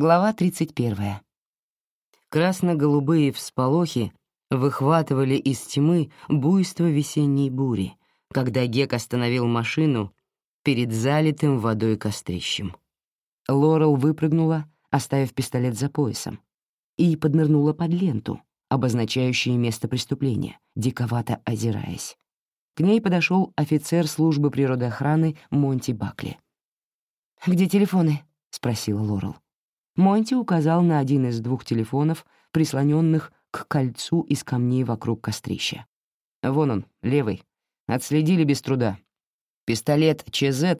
Глава 31. Красно-голубые всполохи выхватывали из тьмы буйство весенней бури, когда Гек остановил машину перед залитым водой кострищем. Лорел выпрыгнула, оставив пистолет за поясом, и поднырнула под ленту, обозначающую место преступления, диковато озираясь. К ней подошел офицер службы природоохраны Монти Бакли. «Где телефоны?» — спросила Лорел. Монти указал на один из двух телефонов, прислоненных к кольцу из камней вокруг кострища. «Вон он, левый. Отследили без труда. Пистолет ЧЗ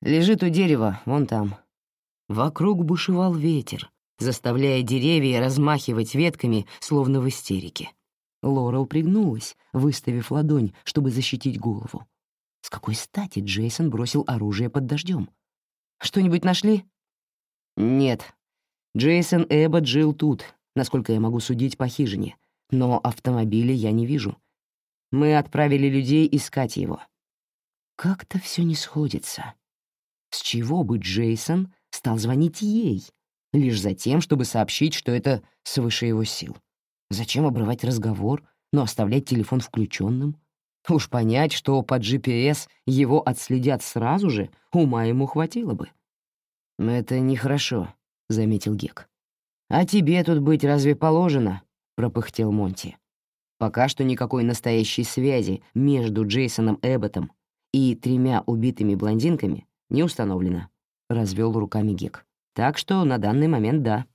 лежит у дерева, вон там». Вокруг бушевал ветер, заставляя деревья размахивать ветками, словно в истерике. Лорел пригнулась, выставив ладонь, чтобы защитить голову. С какой стати Джейсон бросил оружие под дождем? «Что-нибудь нашли?» «Нет», Джейсон Эббот жил тут, насколько я могу судить по хижине, но автомобиля я не вижу. Мы отправили людей искать его. Как-то все не сходится. С чего бы Джейсон стал звонить ей, лишь за тем, чтобы сообщить, что это свыше его сил? Зачем обрывать разговор, но оставлять телефон включенным? Уж понять, что по GPS его отследят сразу же, ума ему хватило бы. Это нехорошо, — заметил Гек. «А тебе тут быть разве положено?» — пропыхтел Монти. Пока что никакой настоящей связи между Джейсоном Эбботом и тремя убитыми блондинками не установлено, — развел руками Гек. Так что на данный момент да.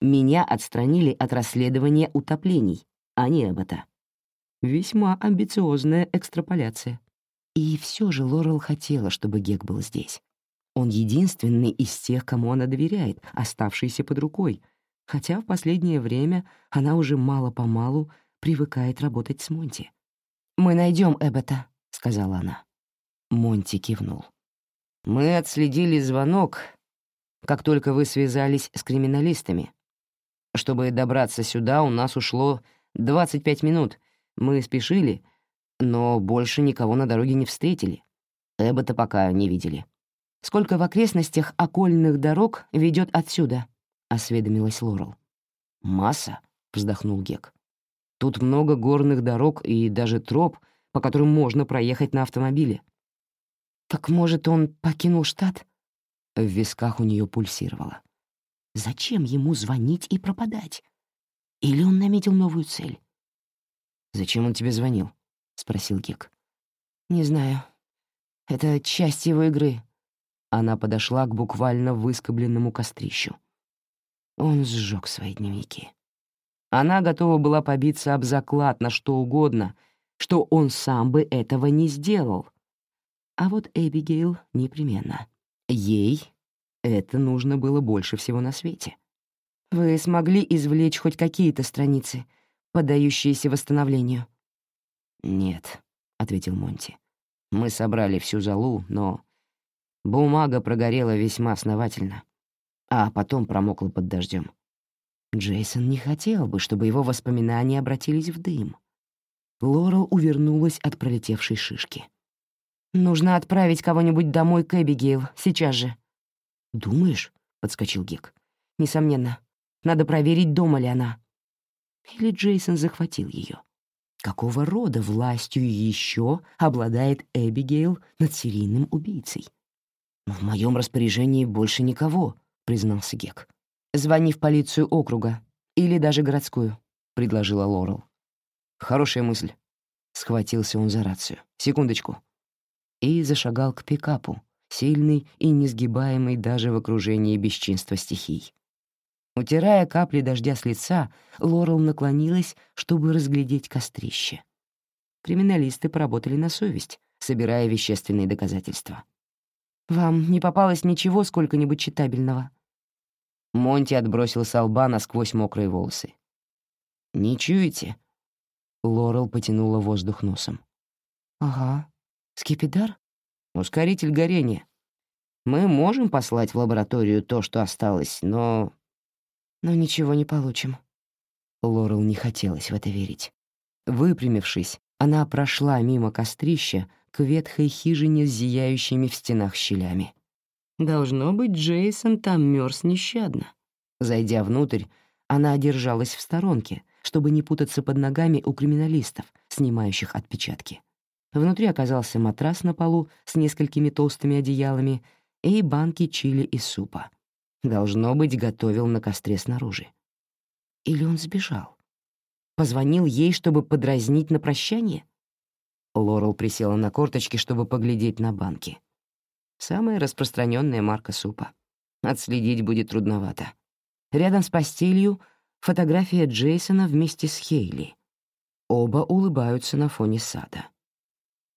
Меня отстранили от расследования утоплений, а не Эббота. Весьма амбициозная экстраполяция. И все же Лорел хотела, чтобы Гек был здесь. Он единственный из тех, кому она доверяет, оставшийся под рукой, хотя в последнее время она уже мало-помалу привыкает работать с Монти. «Мы найдем Эббота», — сказала она. Монти кивнул. «Мы отследили звонок, как только вы связались с криминалистами. Чтобы добраться сюда, у нас ушло 25 минут. Мы спешили, но больше никого на дороге не встретили. Эббота пока не видели. «Сколько в окрестностях окольных дорог ведет отсюда?» — осведомилась Лорел. «Масса», — вздохнул Гек. «Тут много горных дорог и даже троп, по которым можно проехать на автомобиле». «Так, может, он покинул штат?» В висках у нее пульсировало. «Зачем ему звонить и пропадать? Или он наметил новую цель?» «Зачем он тебе звонил?» — спросил Гек. «Не знаю. Это часть его игры. Она подошла к буквально выскобленному кострищу. Он сжег свои дневники. Она готова была побиться об заклад на что угодно, что он сам бы этого не сделал. А вот Эбигейл непременно. Ей это нужно было больше всего на свете. «Вы смогли извлечь хоть какие-то страницы, поддающиеся восстановлению?» «Нет», — ответил Монти. «Мы собрали всю залу, но Бумага прогорела весьма основательно, а потом промокла под дождем. Джейсон не хотел бы, чтобы его воспоминания обратились в дым. Лорел увернулась от пролетевшей шишки. «Нужно отправить кого-нибудь домой к Эбигейл, сейчас же». «Думаешь?» — подскочил Гек. «Несомненно. Надо проверить, дома ли она». Или Джейсон захватил ее. Какого рода властью еще обладает Эбигейл над серийным убийцей? «В моем распоряжении больше никого», — признался Гек. «Звони в полицию округа или даже городскую», — предложила Лорел. «Хорошая мысль», — схватился он за рацию. «Секундочку». И зашагал к пикапу, сильный и несгибаемый даже в окружении бесчинства стихий. Утирая капли дождя с лица, Лорел наклонилась, чтобы разглядеть кострище. Криминалисты поработали на совесть, собирая вещественные доказательства. «Вам не попалось ничего сколько-нибудь читабельного?» Монти отбросил с лба насквозь мокрые волосы. «Не чуете?» Лорел потянула воздух носом. «Ага. Скипидар?» «Ускоритель горения. Мы можем послать в лабораторию то, что осталось, но...» «Но ничего не получим». Лорел не хотелось в это верить. Выпрямившись, она прошла мимо кострища, к ветхой хижине с зияющими в стенах щелями. Должно быть, Джейсон там мерз нещадно. Зайдя внутрь, она одержалась в сторонке, чтобы не путаться под ногами у криминалистов, снимающих отпечатки. Внутри оказался матрас на полу с несколькими толстыми одеялами и банки чили и супа. Должно быть, готовил на костре снаружи. Или он сбежал? Позвонил ей, чтобы подразнить на прощание? Лорел присела на корточки, чтобы поглядеть на банки. Самая распространенная марка супа. Отследить будет трудновато. Рядом с постелью фотография Джейсона вместе с Хейли. Оба улыбаются на фоне сада.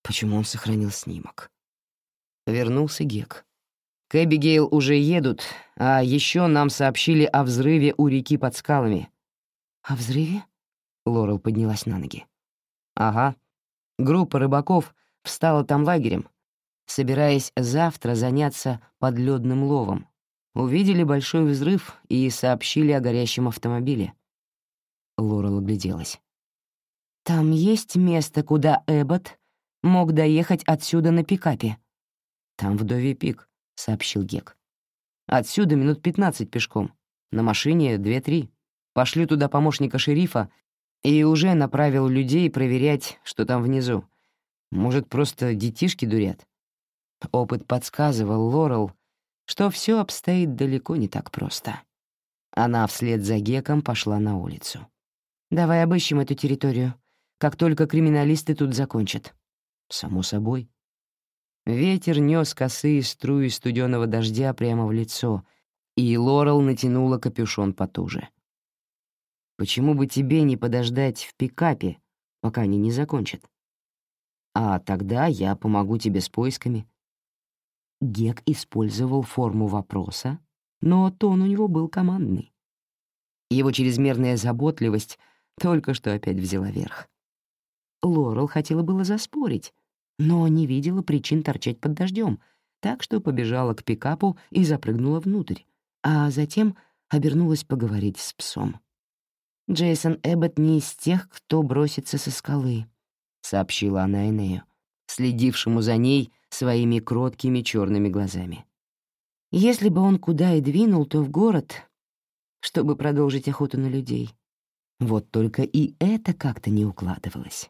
Почему он сохранил снимок? Вернулся Гек. К Эбигейл уже едут, а еще нам сообщили о взрыве у реки под скалами. «О взрыве?» — Лорел поднялась на ноги. «Ага. Группа рыбаков встала там лагерем, собираясь завтра заняться подледным ловом. Увидели большой взрыв и сообщили о горящем автомобиле». Лорел огляделась. «Там есть место, куда Эббот мог доехать отсюда на пикапе?» «Там вдовий пик», — сообщил Гек. «Отсюда минут пятнадцать пешком. На машине две-три. Пошлю туда помощника шерифа и уже направил людей проверять, что там внизу. Может, просто детишки дурят?» Опыт подсказывал Лорел, что все обстоит далеко не так просто. Она вслед за Геком пошла на улицу. «Давай обыщем эту территорию, как только криминалисты тут закончат». «Само собой», Ветер нес косые струи студеного дождя прямо в лицо, и Лорел натянула капюшон потуже. «Почему бы тебе не подождать в пикапе, пока они не закончат? А тогда я помогу тебе с поисками». Гек использовал форму вопроса, но тон у него был командный. Его чрезмерная заботливость только что опять взяла верх. Лорел хотела было заспорить, но не видела причин торчать под дождем, так что побежала к пикапу и запрыгнула внутрь, а затем обернулась поговорить с псом. «Джейсон Эббот не из тех, кто бросится со скалы», — сообщила она Энею, следившему за ней своими кроткими черными глазами. «Если бы он куда и двинул, то в город, чтобы продолжить охоту на людей. Вот только и это как-то не укладывалось.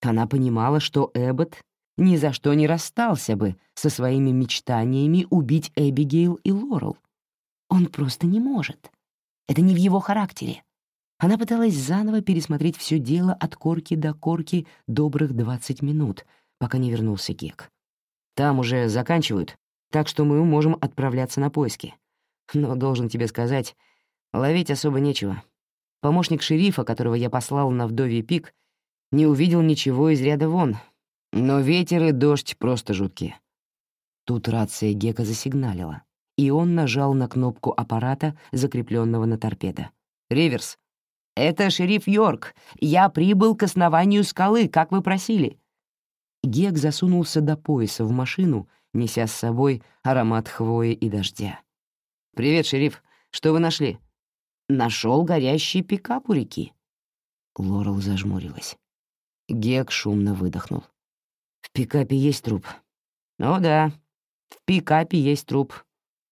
Она понимала, что Эббот ни за что не расстался бы со своими мечтаниями убить Эбигейл и Лорел. Он просто не может. Это не в его характере. Она пыталась заново пересмотреть все дело от корки до корки добрых 20 минут, пока не вернулся Гек. Там уже заканчивают, так что мы можем отправляться на поиски. Но, должен тебе сказать, ловить особо нечего. Помощник шерифа, которого я послал на вдовий пик, не увидел ничего из ряда вон, но ветер и дождь просто жуткие. Тут рация Гека засигналила, и он нажал на кнопку аппарата, закрепленного на торпедо. «Риверс, это шериф Йорк. Я прибыл к основанию скалы, как вы просили». Гек засунулся до пояса в машину, неся с собой аромат хвои и дождя. «Привет, шериф. Что вы нашли?» Нашел горящий пикап у реки». Лорел зажмурилась. Гек шумно выдохнул. «В пикапе есть труп». «О да, в пикапе есть труп.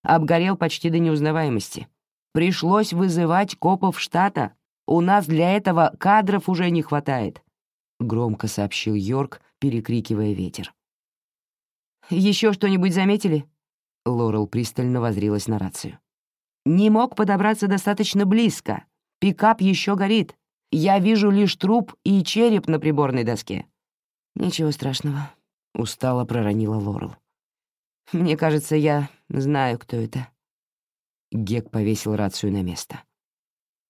Обгорел почти до неузнаваемости. Пришлось вызывать копов штата. У нас для этого кадров уже не хватает», — громко сообщил Йорк, перекрикивая ветер. Еще что-нибудь заметили?» Лорел пристально возрилась на рацию. «Не мог подобраться достаточно близко. Пикап еще горит. Я вижу лишь труп и череп на приборной доске». «Ничего страшного», — устало проронила Лорел. «Мне кажется, я знаю, кто это». Гек повесил рацию на место.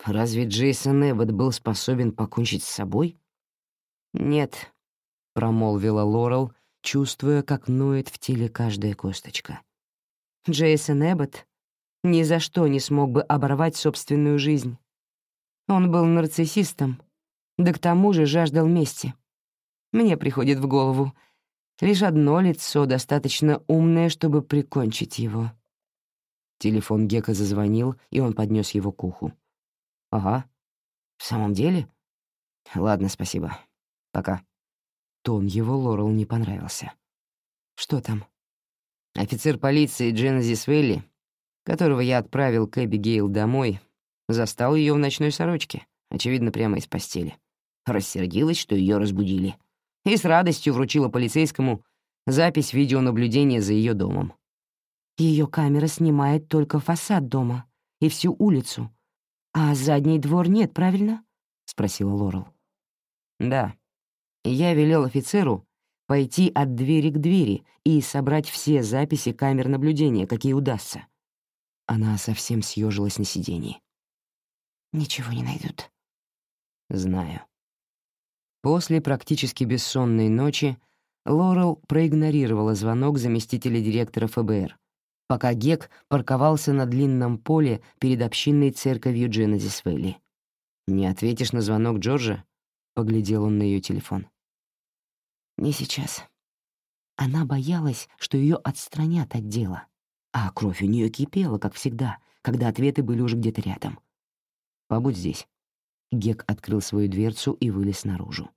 «Разве Джейсон Эббот был способен покончить с собой?» «Нет», — промолвила Лорел, чувствуя, как ноет в теле каждая косточка. Джейсон Эббот ни за что не смог бы оборвать собственную жизнь. Он был нарциссистом, да к тому же жаждал мести. Мне приходит в голову лишь одно лицо, достаточно умное, чтобы прикончить его. Телефон Гека зазвонил, и он поднес его к уху. «Ага. В самом деле? Ладно, спасибо. Пока». Тон его Лорел не понравился. «Что там?» Офицер полиции Дженези Свелли которого я отправил к Эбигейл домой, застал ее в ночной сорочке, очевидно, прямо из постели. Рассердилась, что ее разбудили, и с радостью вручила полицейскому запись видеонаблюдения за ее домом. Ее камера снимает только фасад дома и всю улицу, а задний двор нет, правильно? — спросила Лорел. Да. Я велел офицеру пойти от двери к двери и собрать все записи камер наблюдения, какие удастся. Она совсем съежилась на сиденье. «Ничего не найдут». «Знаю». После практически бессонной ночи Лорел проигнорировала звонок заместителя директора ФБР, пока Гек парковался на длинном поле перед общинной церковью Дженезис Вэлли. «Не ответишь на звонок Джорджа?» — поглядел он на ее телефон. Не сейчас. Она боялась, что ее отстранят от дела, а кровь у нее кипела, как всегда, когда ответы были уже где-то рядом. «Побудь здесь». Гек открыл свою дверцу и вылез наружу.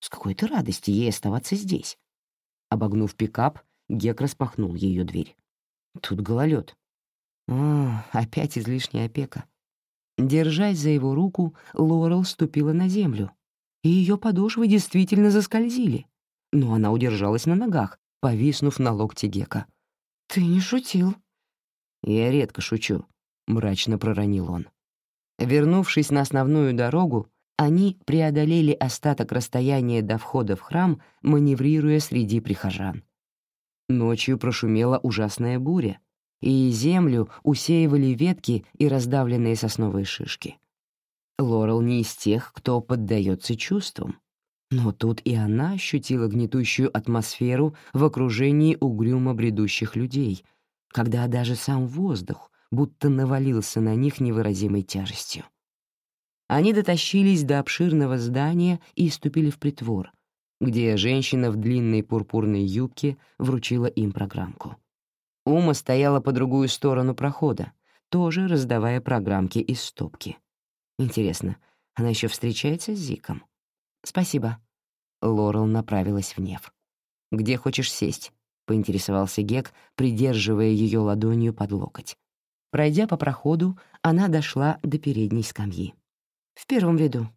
С какой-то радости ей оставаться здесь. Обогнув пикап, Гек распахнул ее дверь. Тут гололед. О, опять излишняя опека. Держась за его руку, Лорел ступила на землю, и ее подошвы действительно заскользили но она удержалась на ногах, повиснув на локте Гека. «Ты не шутил?» «Я редко шучу», — мрачно проронил он. Вернувшись на основную дорогу, они преодолели остаток расстояния до входа в храм, маневрируя среди прихожан. Ночью прошумела ужасная буря, и землю усеивали ветки и раздавленные сосновые шишки. Лорел не из тех, кто поддается чувствам. Но тут и она ощутила гнетущую атмосферу в окружении угрюмо бредущих людей, когда даже сам воздух будто навалился на них невыразимой тяжестью. Они дотащились до обширного здания и ступили в притвор, где женщина в длинной пурпурной юбке вручила им программку. Ума стояла по другую сторону прохода, тоже раздавая программки из стопки. Интересно, она еще встречается с Зиком? «Спасибо». Лорел направилась в Нев. «Где хочешь сесть?» — поинтересовался Гек, придерживая ее ладонью под локоть. Пройдя по проходу, она дошла до передней скамьи. «В первом ряду».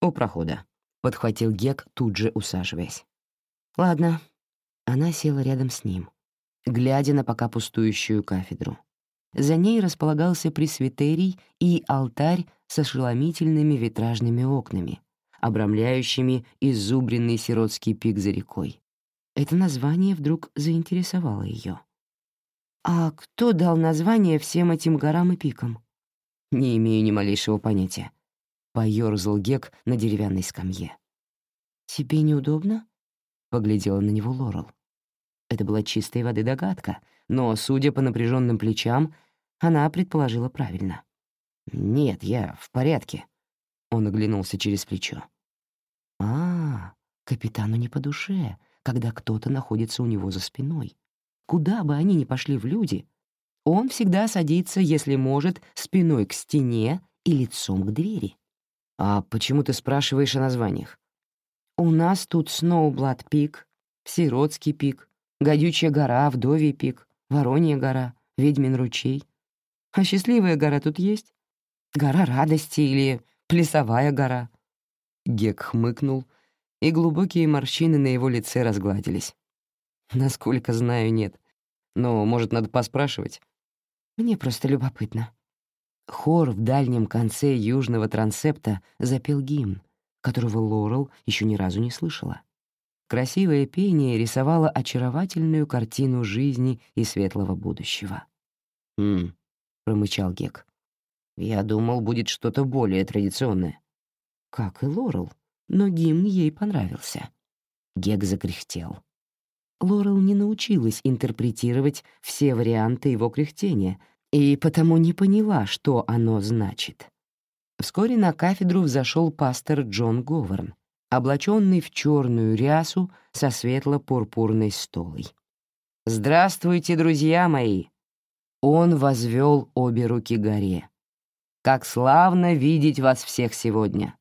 «У прохода», — подхватил Гек, тут же усаживаясь. «Ладно». Она села рядом с ним, глядя на пока пустующую кафедру. За ней располагался пресвитерий и алтарь со ошеломительными витражными окнами, обрамляющими изубренный сиротский пик за рекой. Это название вдруг заинтересовало ее. «А кто дал название всем этим горам и пикам?» «Не имею ни малейшего понятия», — поёрзал Гек на деревянной скамье. «Тебе неудобно?» — поглядела на него Лорел. Это была чистой воды догадка, но, судя по напряженным плечам, она предположила правильно. «Нет, я в порядке», — он оглянулся через плечо. А, капитану не по душе, когда кто-то находится у него за спиной. Куда бы они ни пошли в люди, он всегда садится, если может, спиной к стене и лицом к двери. «А почему ты спрашиваешь о названиях?» «У нас тут Сноублад пик, Сиротский пик, Гадючая гора, Вдовий пик, Воронья гора, Ведьмин ручей. А счастливая гора тут есть? Гора радости или Плясовая гора?» Гек хмыкнул, и глубокие морщины на его лице разгладились. «Насколько знаю, нет. Но, может, надо поспрашивать?» «Мне просто любопытно». Хор в дальнем конце южного трансепта запел гимн, которого Лорел еще ни разу не слышала. Красивое пение рисовало очаровательную картину жизни и светлого будущего. «Хм», — промычал Гек. «Я думал, будет что-то более традиционное» как и Лорел, но гимн ей понравился. Гек закряхтел. Лорел не научилась интерпретировать все варианты его кряхтения и потому не поняла, что оно значит. Вскоре на кафедру взошел пастор Джон Говарн, облаченный в черную рясу со светло-пурпурной столой. «Здравствуйте, друзья мои!» Он возвел обе руки горе. «Как славно видеть вас всех сегодня!»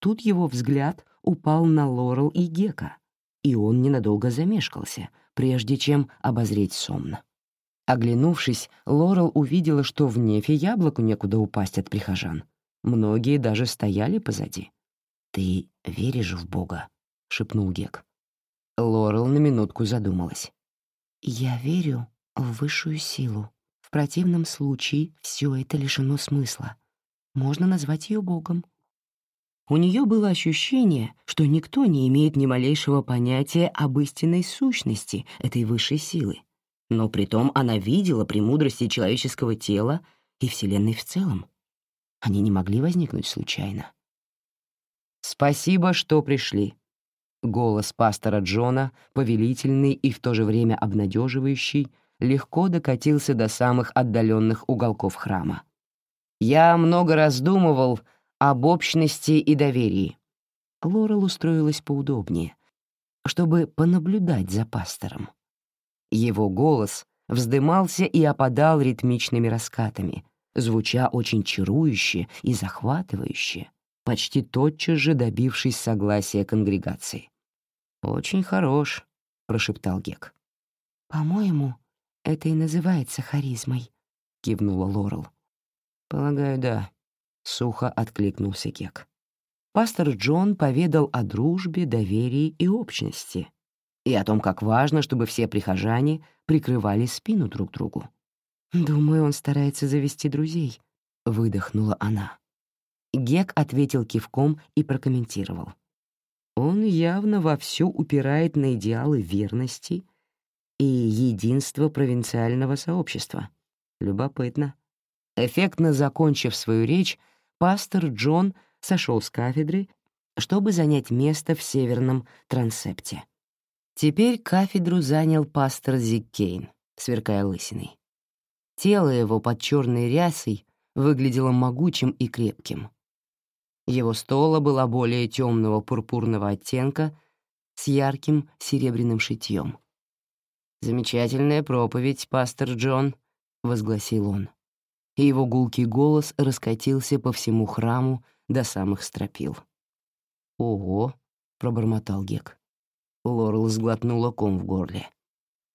Тут его взгляд упал на Лорел и Гека, и он ненадолго замешкался, прежде чем обозреть Сомна. Оглянувшись, Лорел увидела, что в нефе яблоку некуда упасть от прихожан. Многие даже стояли позади. «Ты веришь в Бога?» — шепнул Гек. Лорел на минутку задумалась. «Я верю в высшую силу. В противном случае все это лишено смысла. Можно назвать ее Богом». У нее было ощущение, что никто не имеет ни малейшего понятия об истинной сущности этой высшей силы. Но притом она видела премудрости человеческого тела и Вселенной в целом. Они не могли возникнуть случайно. «Спасибо, что пришли». Голос пастора Джона, повелительный и в то же время обнадеживающий, легко докатился до самых отдаленных уголков храма. «Я много раздумывал об общности и доверии». Лорел устроилась поудобнее, чтобы понаблюдать за пастором. Его голос вздымался и опадал ритмичными раскатами, звуча очень чарующе и захватывающе, почти тотчас же добившись согласия конгрегации. «Очень хорош», — прошептал Гек. «По-моему, это и называется харизмой», — кивнула Лорел. «Полагаю, да», — сухо откликнулся Гек. Пастор Джон поведал о дружбе, доверии и общности и о том, как важно, чтобы все прихожане прикрывали спину друг другу. «Думаю, он старается завести друзей», — выдохнула она. Гек ответил кивком и прокомментировал. Он явно вовсю упирает на идеалы верности и единства провинциального сообщества. Любопытно. Эффектно закончив свою речь, пастор Джон сошел с кафедры, чтобы занять место в северном трансепте. Теперь кафедру занял пастор Зиккейн, сверкая лысиной. Тело его под черной рясой выглядело могучим и крепким. Его стола была более темного пурпурного оттенка с ярким серебряным шитьем. «Замечательная проповедь, пастор Джон», — возгласил он. И его гулкий голос раскатился по всему храму до самых стропил. «Ого», — пробормотал Гек. Лорел сглотнула ком в горле.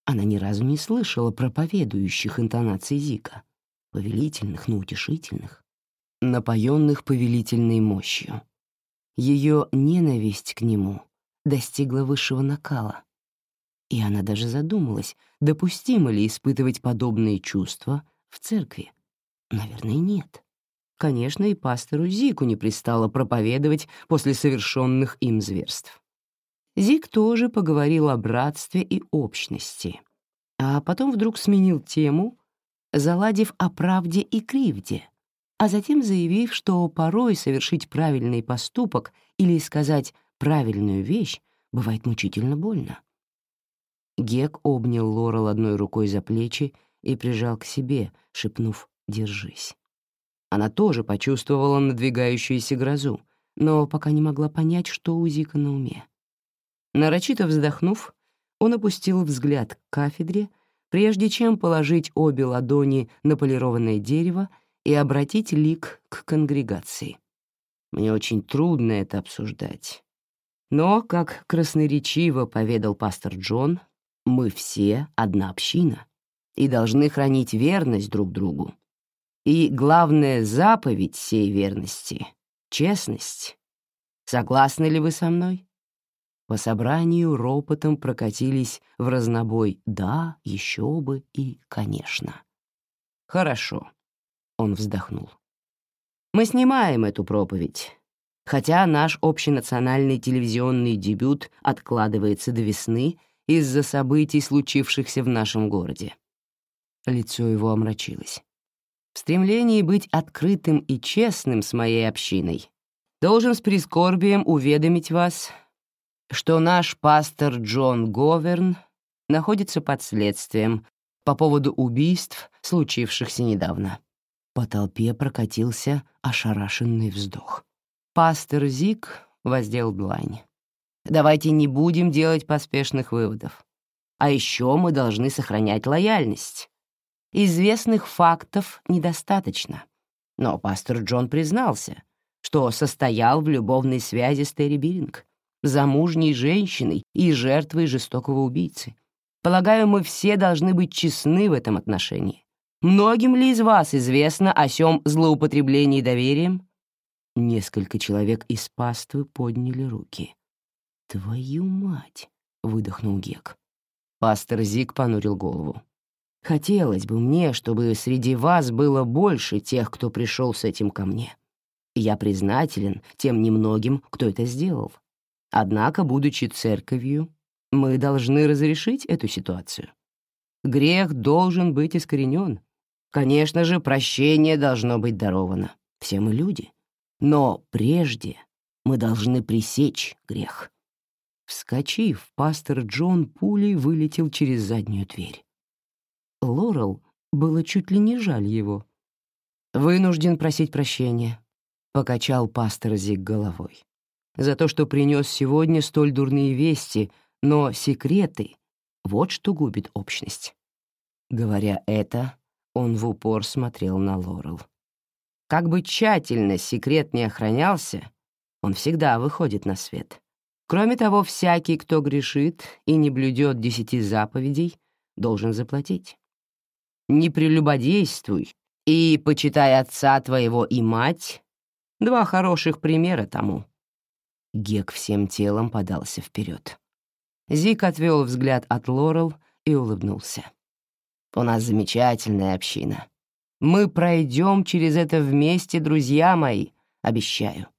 Она ни разу не слышала проповедующих интонаций Зика, повелительных, но утешительных, напоенных повелительной мощью. Ее ненависть к нему достигла высшего накала, и она даже задумалась, допустимо ли испытывать подобные чувства в церкви. Наверное, нет. Конечно, и пастору Зику не пристало проповедовать после совершенных им зверств. Зик тоже поговорил о братстве и общности, а потом вдруг сменил тему, заладив о правде и кривде, а затем заявив, что порой совершить правильный поступок или сказать правильную вещь бывает мучительно больно. Гек обнял Лорел одной рукой за плечи и прижал к себе, шепнув «держись». Она тоже почувствовала надвигающуюся грозу, но пока не могла понять, что у Зика на уме. Нарочито вздохнув, он опустил взгляд к кафедре, прежде чем положить обе ладони на полированное дерево и обратить лик к конгрегации. Мне очень трудно это обсуждать. Но, как красноречиво поведал пастор Джон, мы все одна община и должны хранить верность друг другу. И главная заповедь всей верности — честность. Согласны ли вы со мной? По собранию ропотом прокатились в разнобой «да», «еще бы» и «конечно». «Хорошо», — он вздохнул. «Мы снимаем эту проповедь, хотя наш общенациональный телевизионный дебют откладывается до весны из-за событий, случившихся в нашем городе». Лицо его омрачилось. «В стремлении быть открытым и честным с моей общиной должен с прискорбием уведомить вас, что наш пастор Джон Говерн находится под следствием по поводу убийств, случившихся недавно. По толпе прокатился ошарашенный вздох. Пастор Зик воздел длань. «Давайте не будем делать поспешных выводов. А еще мы должны сохранять лояльность. Известных фактов недостаточно. Но пастор Джон признался, что состоял в любовной связи с Терри Биринг, замужней женщиной и жертвой жестокого убийцы. Полагаю, мы все должны быть честны в этом отношении. Многим ли из вас известно о сём злоупотреблении доверием?» Несколько человек из паствы подняли руки. «Твою мать!» — выдохнул Гек. Пастор Зиг понурил голову. «Хотелось бы мне, чтобы среди вас было больше тех, кто пришел с этим ко мне. Я признателен тем немногим, кто это сделал. Однако, будучи церковью, мы должны разрешить эту ситуацию. Грех должен быть искоренен. Конечно же, прощение должно быть даровано. Все мы люди. Но прежде мы должны пресечь грех. Вскочив, пастор Джон пулей вылетел через заднюю дверь. Лорел было чуть ли не жаль его. «Вынужден просить прощения», — покачал пастор Зиг головой. «За то, что принес сегодня столь дурные вести, но секреты — вот что губит общность». Говоря это, он в упор смотрел на Лорел. Как бы тщательно секрет не охранялся, он всегда выходит на свет. Кроме того, всякий, кто грешит и не блюдет десяти заповедей, должен заплатить. Не прелюбодействуй и почитай отца твоего и мать — два хороших примера тому. Гек всем телом подался вперед. Зик отвел взгляд от Лорел и улыбнулся. «У нас замечательная община. Мы пройдем через это вместе, друзья мои, обещаю».